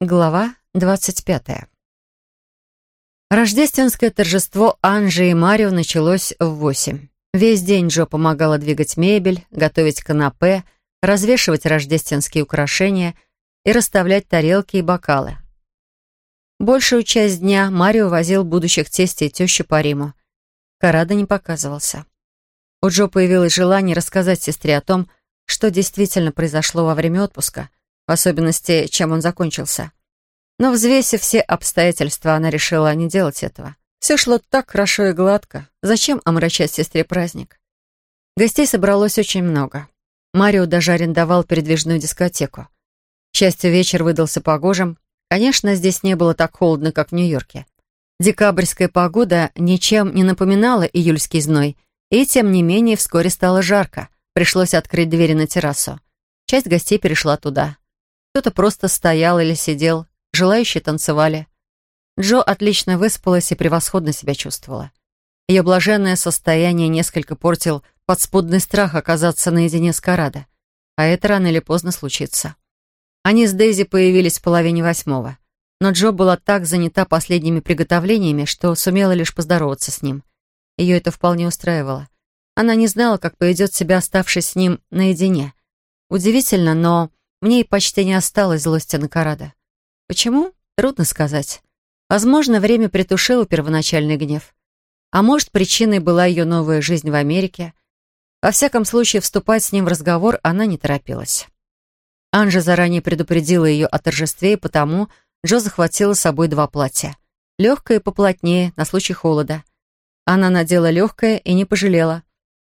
Глава двадцать пятая. Рождественское торжество Анжи и Марио началось в восемь. Весь день Джо помогала двигать мебель, готовить канапе, развешивать рождественские украшения и расставлять тарелки и бокалы. Большую часть дня Марио возил будущих тестей и тещу по Риму. Карада не показывался. У Джо появилось желание рассказать сестре о том, что действительно произошло во время отпуска, в особенности, чем он закончился. Но, взвесив все обстоятельства, она решила не делать этого. Все шло так хорошо и гладко. Зачем омрачать сестре праздник? Гостей собралось очень много. Марио даже арендовал передвижную дискотеку. К счастью, вечер выдался погожим. Конечно, здесь не было так холодно, как в Нью-Йорке. Декабрьская погода ничем не напоминала июльский зной, и, тем не менее, вскоре стало жарко. Пришлось открыть двери на террасу. Часть гостей перешла туда. Кто-то просто стоял или сидел, желающие танцевали. Джо отлично выспалась и превосходно себя чувствовала. Ее блаженное состояние несколько портил подспудный страх оказаться наедине с Карадо. А это рано или поздно случится. Они с Дейзи появились в половине восьмого. Но Джо была так занята последними приготовлениями, что сумела лишь поздороваться с ним. Ее это вполне устраивало. Она не знала, как поведет себя, оставшись с ним наедине. Удивительно, но мне и почти не осталось злости на Карада. Почему? Трудно сказать. Возможно, время притушило первоначальный гнев. А может, причиной была ее новая жизнь в Америке. Во всяком случае, вступать с ним в разговор она не торопилась. Анжа заранее предупредила ее о торжестве, и потому Джо захватила с собой два платья. Легкое и поплотнее, на случай холода. Она надела легкое и не пожалела.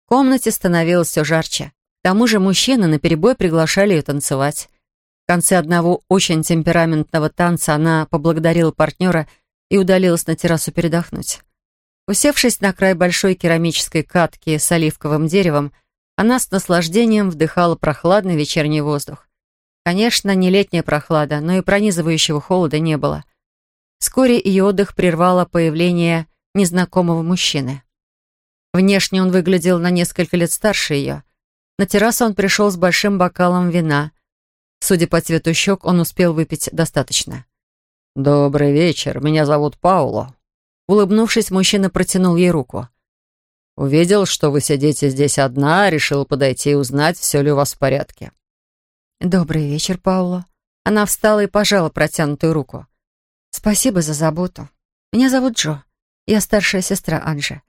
В комнате становилось все жарче. К тому же мужчины наперебой приглашали ее танцевать. В конце одного очень темпераментного танца она поблагодарила партнера и удалилась на террасу передохнуть. Усевшись на край большой керамической катки с оливковым деревом, она с наслаждением вдыхала прохладный вечерний воздух. Конечно, не летняя прохлада, но и пронизывающего холода не было. Вскоре ее отдых прервало появление незнакомого мужчины. Внешне он выглядел на несколько лет старше ее — на террасу он пришел с большим бокалом вина. Судя по цвету щек, он успел выпить достаточно. «Добрый вечер, меня зовут Пауло». Улыбнувшись, мужчина протянул ей руку. «Увидел, что вы сидите здесь одна, решил подойти и узнать, все ли у вас в порядке». «Добрый вечер, Пауло». Она встала и пожала протянутую руку. «Спасибо за заботу. Меня зовут Джо. Я старшая сестра Анжи.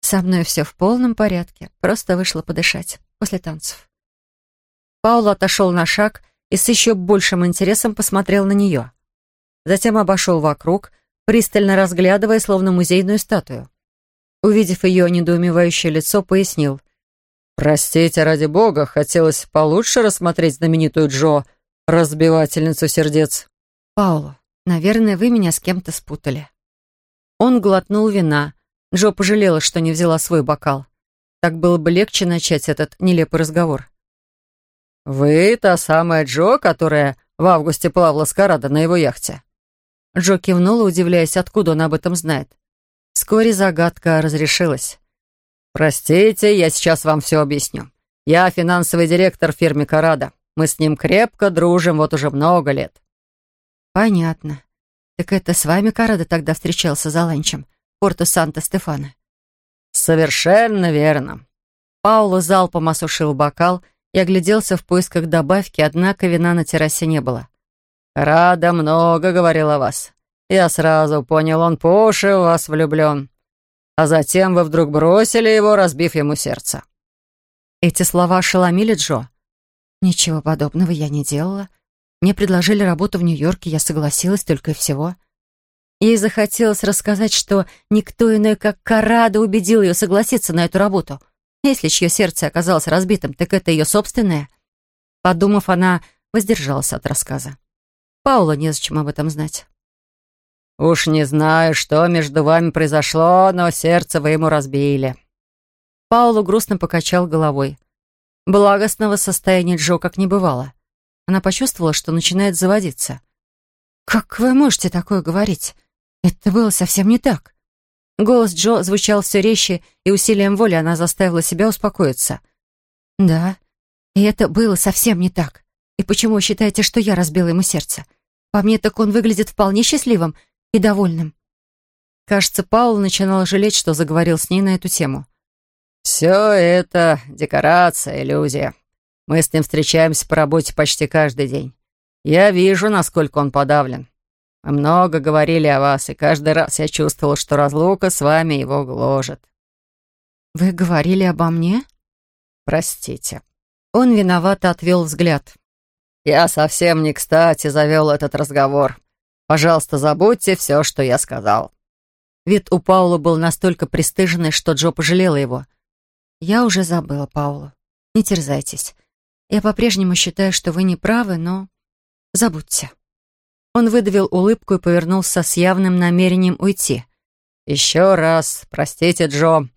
Со мной все в полном порядке, просто вышла подышать» после танцев. Пауло отошел на шаг и с еще большим интересом посмотрел на нее. Затем обошел вокруг, пристально разглядывая, словно музейную статую. Увидев ее недоумевающее лицо, пояснил. «Простите, ради бога, хотелось получше рассмотреть знаменитую Джо, разбивательницу сердец». «Пауло, наверное, вы меня с кем-то спутали». Он глотнул вина. Джо пожалела, что не взяла свой бокал. Так было бы легче начать этот нелепый разговор. «Вы та самая Джо, которая в августе плавала с Карадо на его яхте?» Джо кивнула, удивляясь, откуда он об этом знает. Вскоре загадка разрешилась. «Простите, я сейчас вам все объясню. Я финансовый директор в фирме Карадо. Мы с ним крепко дружим вот уже много лет». «Понятно. Так это с вами Карадо тогда встречался за ланчем в порту Санта-Стефано?» «Совершенно верно». Пауло залпом осушил бокал и огляделся в поисках добавки, однако вина на террасе не было. «Рада много говорил о вас. Я сразу понял, он по уши в вас влюблен. А затем вы вдруг бросили его, разбив ему сердце». Эти слова ошеломили Джо. «Ничего подобного я не делала. Мне предложили работу в Нью-Йорке, я согласилась только и всего». Ей захотелось рассказать, что никто иной, как Карада, убедил ее согласиться на эту работу. Если чье сердце оказалось разбитым, так это ее собственное. Подумав, она воздержалась от рассказа. Паула незачем об этом знать. «Уж не знаю, что между вами произошло, но сердце вы ему разбили». Паула грустно покачал головой. Благостного состояния Джо как не бывало. Она почувствовала, что начинает заводиться. «Как вы можете такое говорить? Это было совсем не так. Голос Джо звучал все резче, и усилием воли она заставила себя успокоиться. «Да, и это было совсем не так. И почему вы считаете, что я разбила ему сердце? По мне так он выглядит вполне счастливым и довольным. Кажется, Паул начинал жалеть, что заговорил с ней на эту тему. «Все это декорация, иллюзия. Мы с ним встречаемся по работе почти каждый день. Я вижу, насколько он подавлен. Мы много говорили о вас, и каждый раз я чувствовал, что разлука с вами его гложет». «Вы говорили обо мне?» «Простите». Он виновато отвел взгляд. «Я совсем не кстати завел этот разговор. Пожалуйста, забудьте все, что я сказал». Вид у Паула был настолько пристыженный, что Джо пожалела его. «Я уже забыла, Паула. Не терзайтесь. Я по-прежнему считаю, что вы не правы, но забудьте». Он выдавил улыбку и повернулся с явным намерением уйти. «Еще раз, простите, Джо.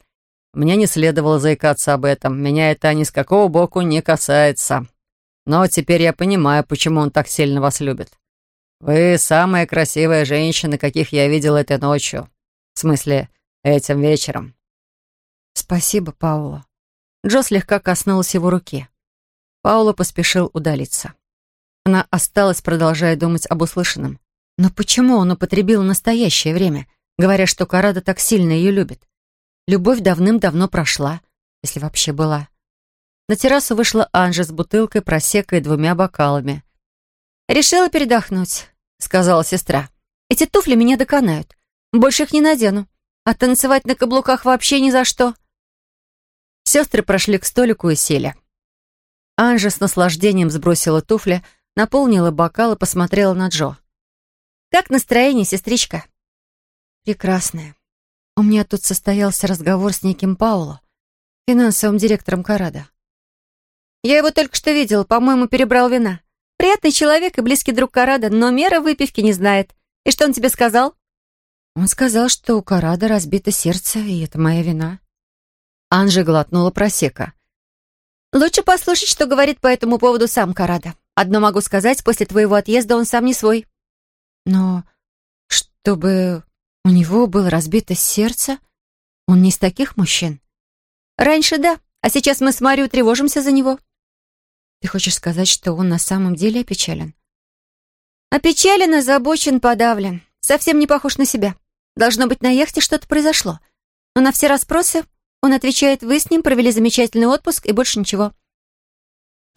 Мне не следовало заикаться об этом. Меня это ни с какого боку не касается. Но теперь я понимаю, почему он так сильно вас любит. Вы самая красивая женщина, каких я видел этой ночью. В смысле, этим вечером. Спасибо, Паула. Джо слегка коснулась его руки. Паула поспешил удалиться. Она осталась, продолжая думать об услышанном. Но почему он употребил настоящее время, говоря, что Карада так сильно ее любит? Любовь давным-давно прошла, если вообще была. На террасу вышла Анжа с бутылкой, просекой и двумя бокалами. «Решила передохнуть», — сказала сестра. «Эти туфли меня доконают. Больше их не надену. А танцевать на каблуках вообще ни за что». Сестры прошли к столику и сели. Анжа с наслаждением сбросила туфли, наполнила бокал и посмотрела на Джо. «Как настроение, сестричка?» «Прекрасное. У меня тут состоялся разговор с неким Пауло, финансовым директором Карада. Я его только что видела, по-моему, перебрал вина. Приятный человек и близкий друг Карада, но мера выпивки не знает. И что он тебе сказал? Он сказал, что у Карада разбито сердце, и это моя вина. Анжи глотнула просека. Лучше послушать, что говорит по этому поводу сам Карада. Одно могу сказать, после твоего отъезда он сам не свой. Но чтобы у него было разбито сердце? Он не из таких мужчин? Раньше да, а сейчас мы с Марией тревожимся за него. Ты хочешь сказать, что он на самом деле опечален? Опечален, озабочен, подавлен. Совсем не похож на себя. Должно быть, на яхте что-то произошло. Но на все расспросы он отвечает, вы с ним провели замечательный отпуск и больше ничего.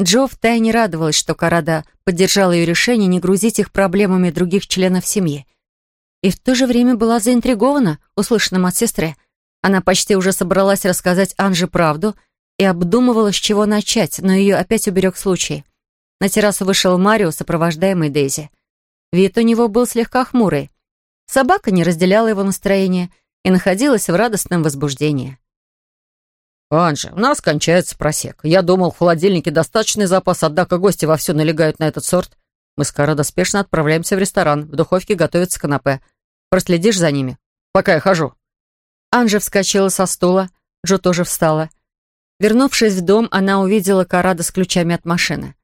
Джо втайне радовалась, что Карада поддержала ее решение не грузить их проблемами других членов семьи и в то же время была заинтригована услышанным от сестры. Она почти уже собралась рассказать Анже правду и обдумывала, с чего начать, но ее опять уберег случай. На террасу вышел Марио, сопровождаемый Дейзи. Вид у него был слегка хмурый. Собака не разделяла его настроение и находилась в радостном возбуждении. «Анже, у нас кончается просек. Я думал, в холодильнике достаточный запас, однако гости вовсю налегают на этот сорт. Мы с Карадо спешно отправляемся в ресторан. В духовке готовится канапе. Проследишь за ними, пока я хожу». Анжа вскочила со стула. Джо тоже встала. Вернувшись в дом, она увидела Карадо с ключами от машины.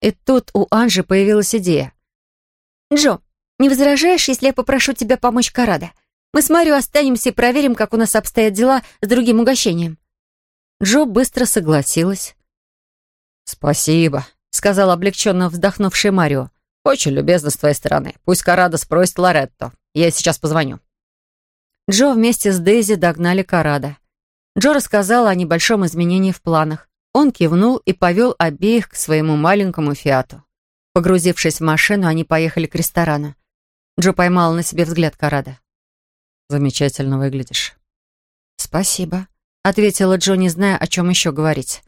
И тут у Анжи появилась идея. «Джо, не возражаешь, если я попрошу тебя помочь Карадо? Мы с Марио останемся и проверим, как у нас обстоят дела с другим угощением». Джо быстро согласилась. «Спасибо», — сказал облегченно вздохнувший Марио. «Очень любезно с твоей стороны. Пусть Карада спросит Лоретто. Я сейчас позвоню». Джо вместе с Дейзи догнали Карада. Джо рассказала о небольшом изменении в планах. Он кивнул и повел обеих к своему маленькому фиату. Погрузившись в машину, они поехали к ресторану. Джо поймала на себе взгляд Карада. «Замечательно выглядишь». «Спасибо», — ответила Джо, не зная, о чем еще говорить.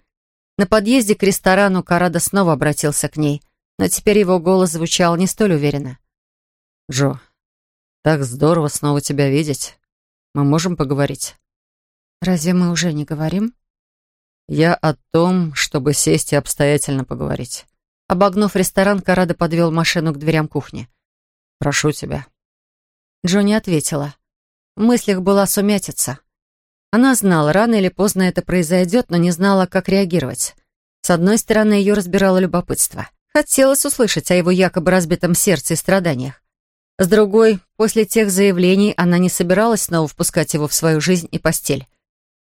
На подъезде к ресторану Карада снова обратился к ней но теперь его голос звучал не столь уверенно. «Джо, так здорово снова тебя видеть. Мы можем поговорить?» «Разве мы уже не говорим?» «Я о том, чтобы сесть и обстоятельно поговорить». Обогнув ресторан, Карада подвел машину к дверям кухни. «Прошу тебя». Джо не ответила. В мыслях была сумятица. Она знала, рано или поздно это произойдет, но не знала, как реагировать. С одной стороны, ее разбирало любопытство. Хотелось услышать о его якобы разбитом сердце и страданиях. С другой, после тех заявлений она не собиралась снова впускать его в свою жизнь и постель.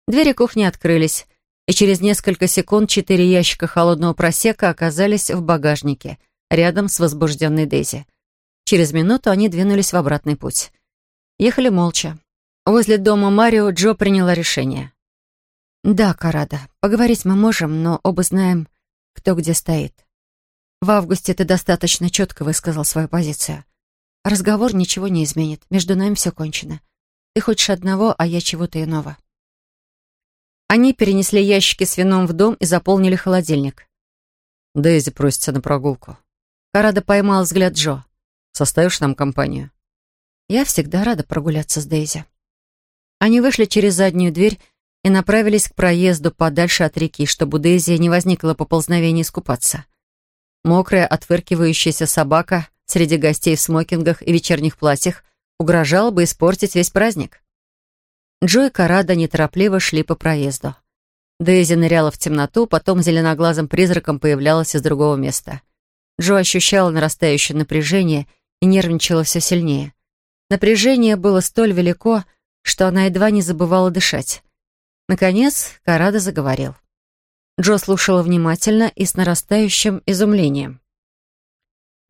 Двери кухни открылись, и через несколько секунд четыре ящика холодного просека оказались в багажнике, рядом с возбужденной Дейзи. Через минуту они двинулись в обратный путь. Ехали молча. Возле дома Марио Джо приняла решение. «Да, Карада, поговорить мы можем, но оба знаем, кто где стоит. В августе ты достаточно четко высказал свою позицию. Разговор ничего не изменит, между нами все кончено. Ты хочешь одного, а я чего-то иного». Они перенесли ящики с вином в дом и заполнили холодильник. Дейзи просится на прогулку. Карада поймал взгляд Джо. «Составишь нам компанию?» «Я всегда рада прогуляться с Дейзи». Они вышли через заднюю дверь и направились к проезду подальше от реки, чтобы у не возникло поползновения искупаться. Мокрая, отвыркивающаяся собака среди гостей в смокингах и вечерних платьях угрожала бы испортить весь праздник. Джо и Карада неторопливо шли по проезду. Дейзи ныряла в темноту, потом зеленоглазым призраком появлялась из другого места. Джо ощущала нарастающее напряжение и нервничала все сильнее. Напряжение было столь велико, что она едва не забывала дышать. Наконец, Карада заговорил. Джо слушала внимательно и с нарастающим изумлением.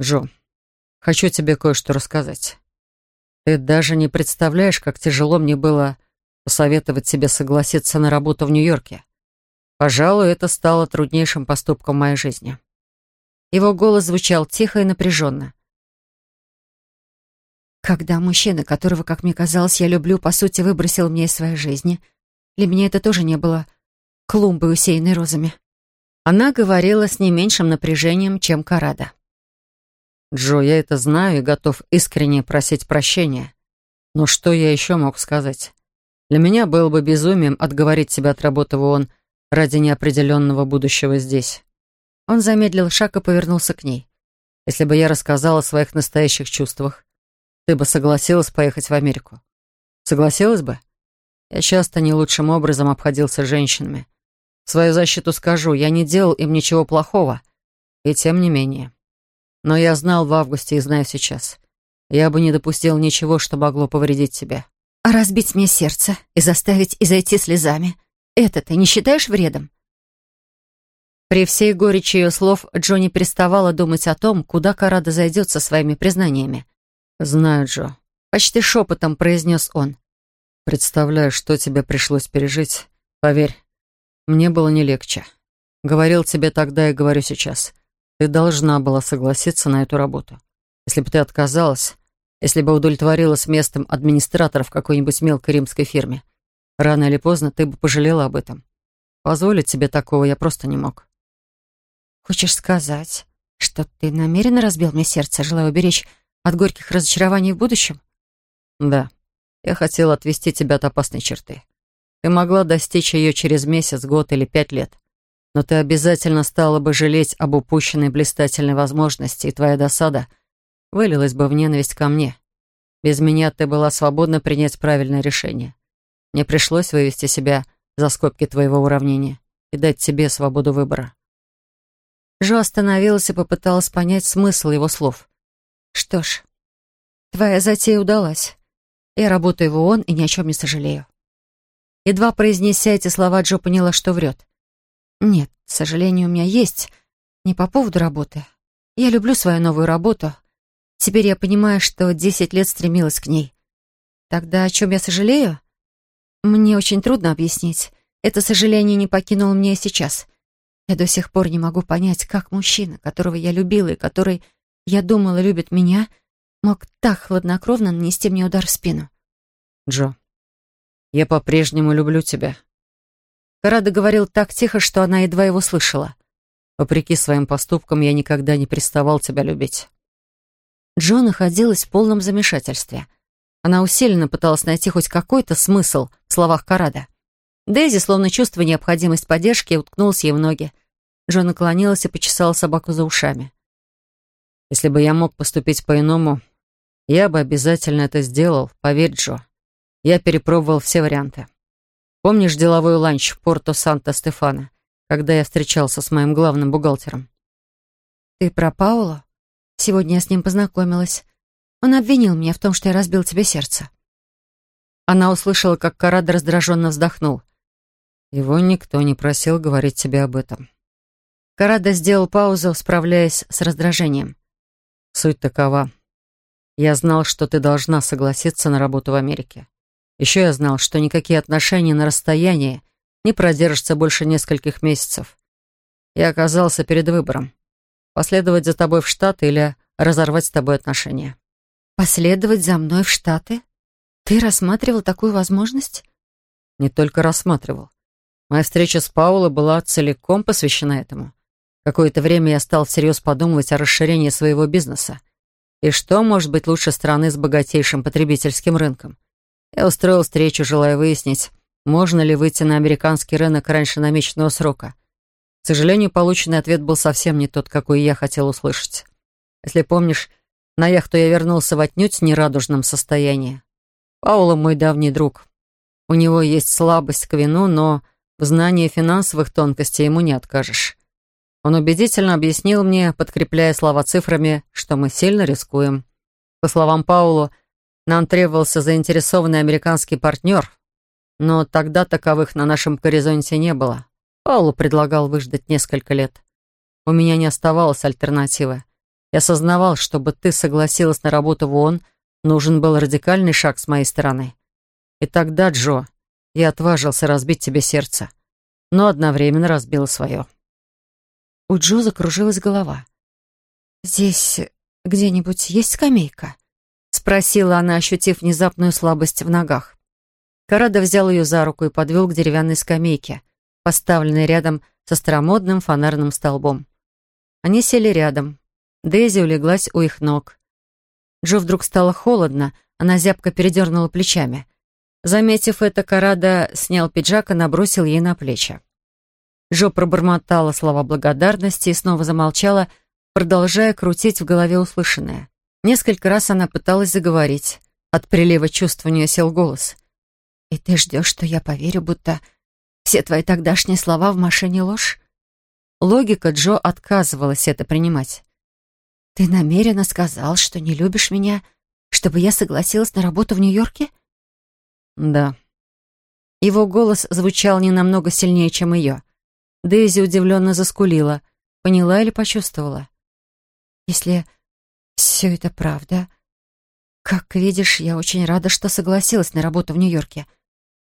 «Джо, хочу тебе кое-что рассказать. Ты даже не представляешь, как тяжело мне было посоветовать тебе согласиться на работу в Нью-Йорке. Пожалуй, это стало труднейшим поступком моей жизни». Его голос звучал тихо и напряженно. Когда мужчина, которого, как мне казалось, я люблю, по сути, выбросил меня из своей жизни, для меня это тоже не было клумбой, усеянной розами. Она говорила с не меньшим напряжением, чем Карада. «Джо, я это знаю и готов искренне просить прощения. Но что я еще мог сказать? Для меня было бы безумием отговорить себя от работы в ООН ради неопределенного будущего здесь». Он замедлил шаг и повернулся к ней. «Если бы я рассказал о своих настоящих чувствах, ты бы согласилась поехать в Америку? Согласилась бы? Я часто не лучшим образом обходился с женщинами. В свою защиту скажу, я не делал им ничего плохого. И тем не менее. Но я знал в августе и знаю сейчас. Я бы не допустил ничего, что могло повредить тебе. А разбить мне сердце и заставить изойти слезами — это ты не считаешь вредом? При всей горечи ее слов Джонни переставала думать о том, куда Карада зайдет со своими признаниями. «Знаю, Джо», — почти шепотом произнес он. «Представляю, что тебе пришлось пережить. Поверь, мне было не легче. Говорил тебе тогда и говорю сейчас. Ты должна была согласиться на эту работу. Если бы ты отказалась, если бы удовлетворилась местом администратора в какой-нибудь мелкой римской фирме, рано или поздно ты бы пожалела об этом. Позволить тебе такого я просто не мог». «Хочешь сказать, что ты намеренно разбил мне сердце, желая уберечь от горьких разочарований в будущем? Да. Я хотел отвести тебя от опасной черты. Ты могла достичь ее через месяц, год или пять лет. Но ты обязательно стала бы жалеть об упущенной блистательной возможности, и твоя досада вылилась бы в ненависть ко мне. Без меня ты была свободна принять правильное решение. Мне пришлось вывести себя за скобки твоего уравнения и дать тебе свободу выбора. Жо остановилась и попыталась понять смысл его слов. Что ж, твоя затея удалась. Я работаю в ООН и ни о чем не сожалею. Едва произнеся эти слова, Джо поняла, что врет. Нет, сожаление у меня есть. Не по поводу работы. Я люблю свою новую работу. Теперь я понимаю, что десять лет стремилась к ней. Тогда о чем я сожалею? Мне очень трудно объяснить. Это сожаление не покинуло меня сейчас. Я до сих пор не могу понять, как мужчина, которого я любила и который я думала, любит меня, мог так хладнокровно нанести мне удар в спину. «Джо, я по-прежнему люблю тебя». Карада говорил так тихо, что она едва его слышала. «Вопреки своим поступкам я никогда не приставал тебя любить». Джо находилась в полном замешательстве. Она усиленно пыталась найти хоть какой-то смысл в словах Карада. Дейзи, словно чувствуя необходимость поддержки, уткнулась ей в ноги. Джо наклонилась и почесала собаку за ушами. Если бы я мог поступить по-иному, я бы обязательно это сделал, поверь, Джо. Я перепробовал все варианты. Помнишь деловой ланч в Порто Санта-Стефано, когда я встречался с моим главным бухгалтером? Ты про Пауло? Сегодня я с ним познакомилась. Он обвинил меня в том, что я разбил тебе сердце. Она услышала, как Карада раздраженно вздохнул. Его никто не просил говорить тебе об этом. Карада сделал паузу, справляясь с раздражением. Суть такова. Я знал, что ты должна согласиться на работу в Америке. Еще я знал, что никакие отношения на расстоянии не продержатся больше нескольких месяцев. Я оказался перед выбором. Последовать за тобой в Штаты или разорвать с тобой отношения. Последовать за мной в Штаты? Ты рассматривал такую возможность? Не только рассматривал. Моя встреча с Пауло была целиком посвящена этому. Какое-то время я стал всерьез подумывать о расширении своего бизнеса. И что может быть лучше страны с богатейшим потребительским рынком? Я устроил встречу, желая выяснить, можно ли выйти на американский рынок раньше намеченного срока. К сожалению, полученный ответ был совсем не тот, какой я хотел услышать. Если помнишь, на яхту я вернулся в отнюдь нерадужном состоянии. Паула мой давний друг. У него есть слабость к вину, но в знании финансовых тонкостей ему не откажешь. Он убедительно объяснил мне, подкрепляя слова цифрами, что мы сильно рискуем. По словам Паулу, нам требовался заинтересованный американский партнер, но тогда таковых на нашем горизонте не было. Паулу предлагал выждать несколько лет. У меня не оставалось альтернативы. Я осознавал, чтобы ты согласилась на работу в ООН, нужен был радикальный шаг с моей стороны. И тогда, Джо, я отважился разбить тебе сердце, но одновременно разбил свое. У Джо закружилась голова. «Здесь где-нибудь есть скамейка?» — спросила она, ощутив внезапную слабость в ногах. Карада взял ее за руку и подвел к деревянной скамейке, поставленной рядом со старомодным фонарным столбом. Они сели рядом. Дейзи улеглась у их ног. Джо вдруг стало холодно, она зябко передернула плечами. Заметив это, Карада снял пиджак и набросил ей на плечи. Жо пробормотала слова благодарности и снова замолчала, продолжая крутить в голове услышанное. Несколько раз она пыталась заговорить. От прилива чувств у нее сел голос. «И ты ждешь, что я поверю, будто все твои тогдашние слова в машине ложь?» Логика Джо отказывалась это принимать. «Ты намеренно сказал, что не любишь меня, чтобы я согласилась на работу в Нью-Йорке?» «Да». Его голос звучал не намного сильнее, чем ее. Дейзи удивленно заскулила. Поняла или почувствовала? «Если все это правда...» «Как видишь, я очень рада, что согласилась на работу в Нью-Йорке.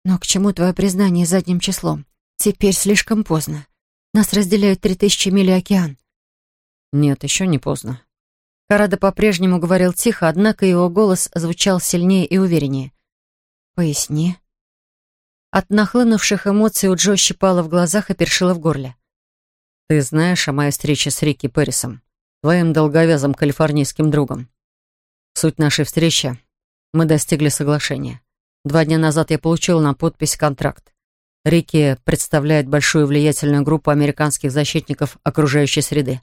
Но к чему твое признание задним числом? Теперь слишком поздно. Нас разделяют три тысячи миль океан». «Нет, еще не поздно». Карада по-прежнему говорил тихо, однако его голос звучал сильнее и увереннее. «Поясни». От нахлынувших эмоций у Джо щипало в глазах и першило в горле. «Ты знаешь о моей встрече с Рикки Пэрисом, твоим долговязым калифорнийским другом. Суть нашей встречи — мы достигли соглашения. Два дня назад я получил на подпись контракт. Рикки представляет большую влиятельную группу американских защитников окружающей среды.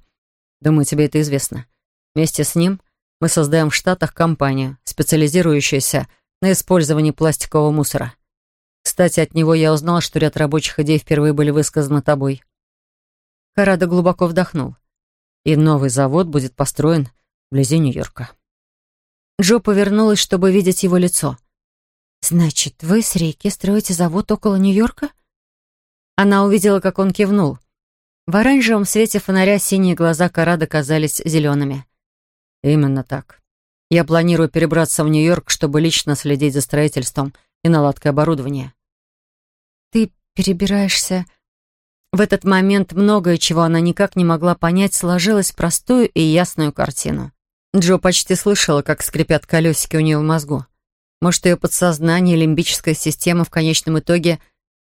Думаю, тебе это известно. Вместе с ним мы создаем в Штатах компанию, специализирующуюся на использовании пластикового мусора. Кстати, от него я узнал, что ряд рабочих идей впервые были высказаны тобой. Карада глубоко вдохнул. И новый завод будет построен вблизи Нью-Йорка. Джо повернулась, чтобы видеть его лицо. «Значит, вы с Рейки строите завод около Нью-Йорка?» Она увидела, как он кивнул. В оранжевом свете фонаря синие глаза Карада казались зелеными. «Именно так. Я планирую перебраться в Нью-Йорк, чтобы лично следить за строительством и наладкой оборудования. Перебираешься...» В этот момент многое, чего она никак не могла понять, сложилось в простую и ясную картину. Джо почти слышала, как скрипят колесики у нее в мозгу. Может, ее подсознание и лимбическая система в конечном итоге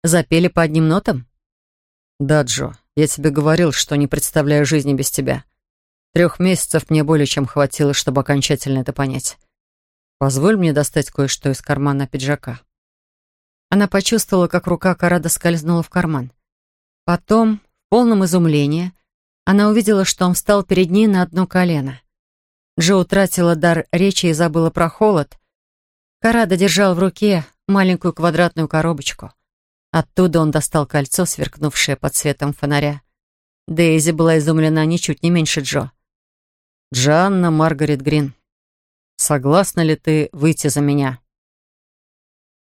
запели по одним нотам? «Да, Джо, я тебе говорил, что не представляю жизни без тебя. Трех месяцев мне более чем хватило, чтобы окончательно это понять. Позволь мне достать кое-что из кармана пиджака». Она почувствовала, как рука Карада скользнула в карман. Потом, в полном изумлении, она увидела, что он встал перед ней на одно колено. Джо утратила дар речи и забыла про холод. Карада держал в руке маленькую квадратную коробочку. Оттуда он достал кольцо, сверкнувшее под светом фонаря. Дейзи была изумлена ничуть не меньше Джо. «Джанна Маргарет Грин, согласна ли ты выйти за меня?»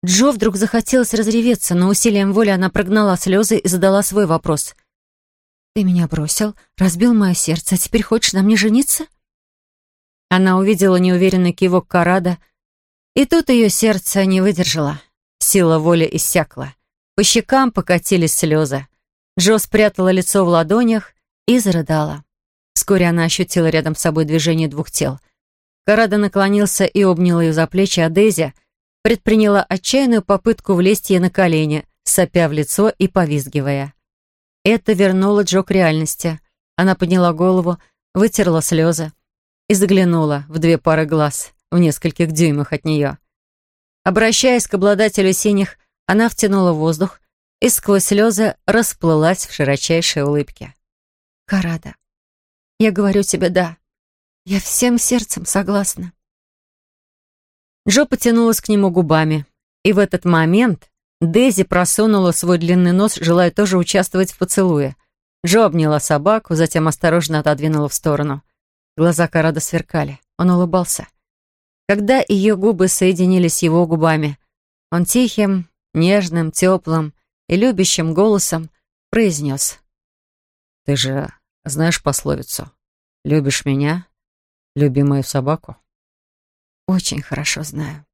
Джо вдруг захотелось разреветься, но усилием воли она прогнала слезы и задала свой вопрос. «Ты меня бросил, разбил мое сердце, а теперь хочешь на мне жениться?» Она увидела неуверенный кивок Карада, и тут ее сердце не выдержало. Сила воли иссякла. По щекам покатились слезы. Джо спрятала лицо в ладонях и зарыдала. Вскоре она ощутила рядом с собой движение двух тел. Карада наклонился и обнял ее за плечи, а Дейзи предприняла отчаянную попытку влезть ей на колени, сопя в лицо и повизгивая. Это вернуло Джо к реальности. Она подняла голову, вытерла слезы и заглянула в две пары глаз в нескольких дюймах от нее. Обращаясь к обладателю синих, она втянула воздух и сквозь слезы расплылась в широчайшей улыбке. «Карада, я говорю тебе «да». Я всем сердцем согласна». Джо потянулась к нему губами, и в этот момент Дейзи просунула свой длинный нос, желая тоже участвовать в поцелуе. Джо обняла собаку, затем осторожно отодвинула в сторону. Глаза Карада сверкали. Он улыбался. Когда ее губы соединились с его губами, он тихим, нежным, теплым и любящим голосом произнес. «Ты же знаешь пословицу? Любишь меня, люби мою собаку?» «Очень хорошо знаю».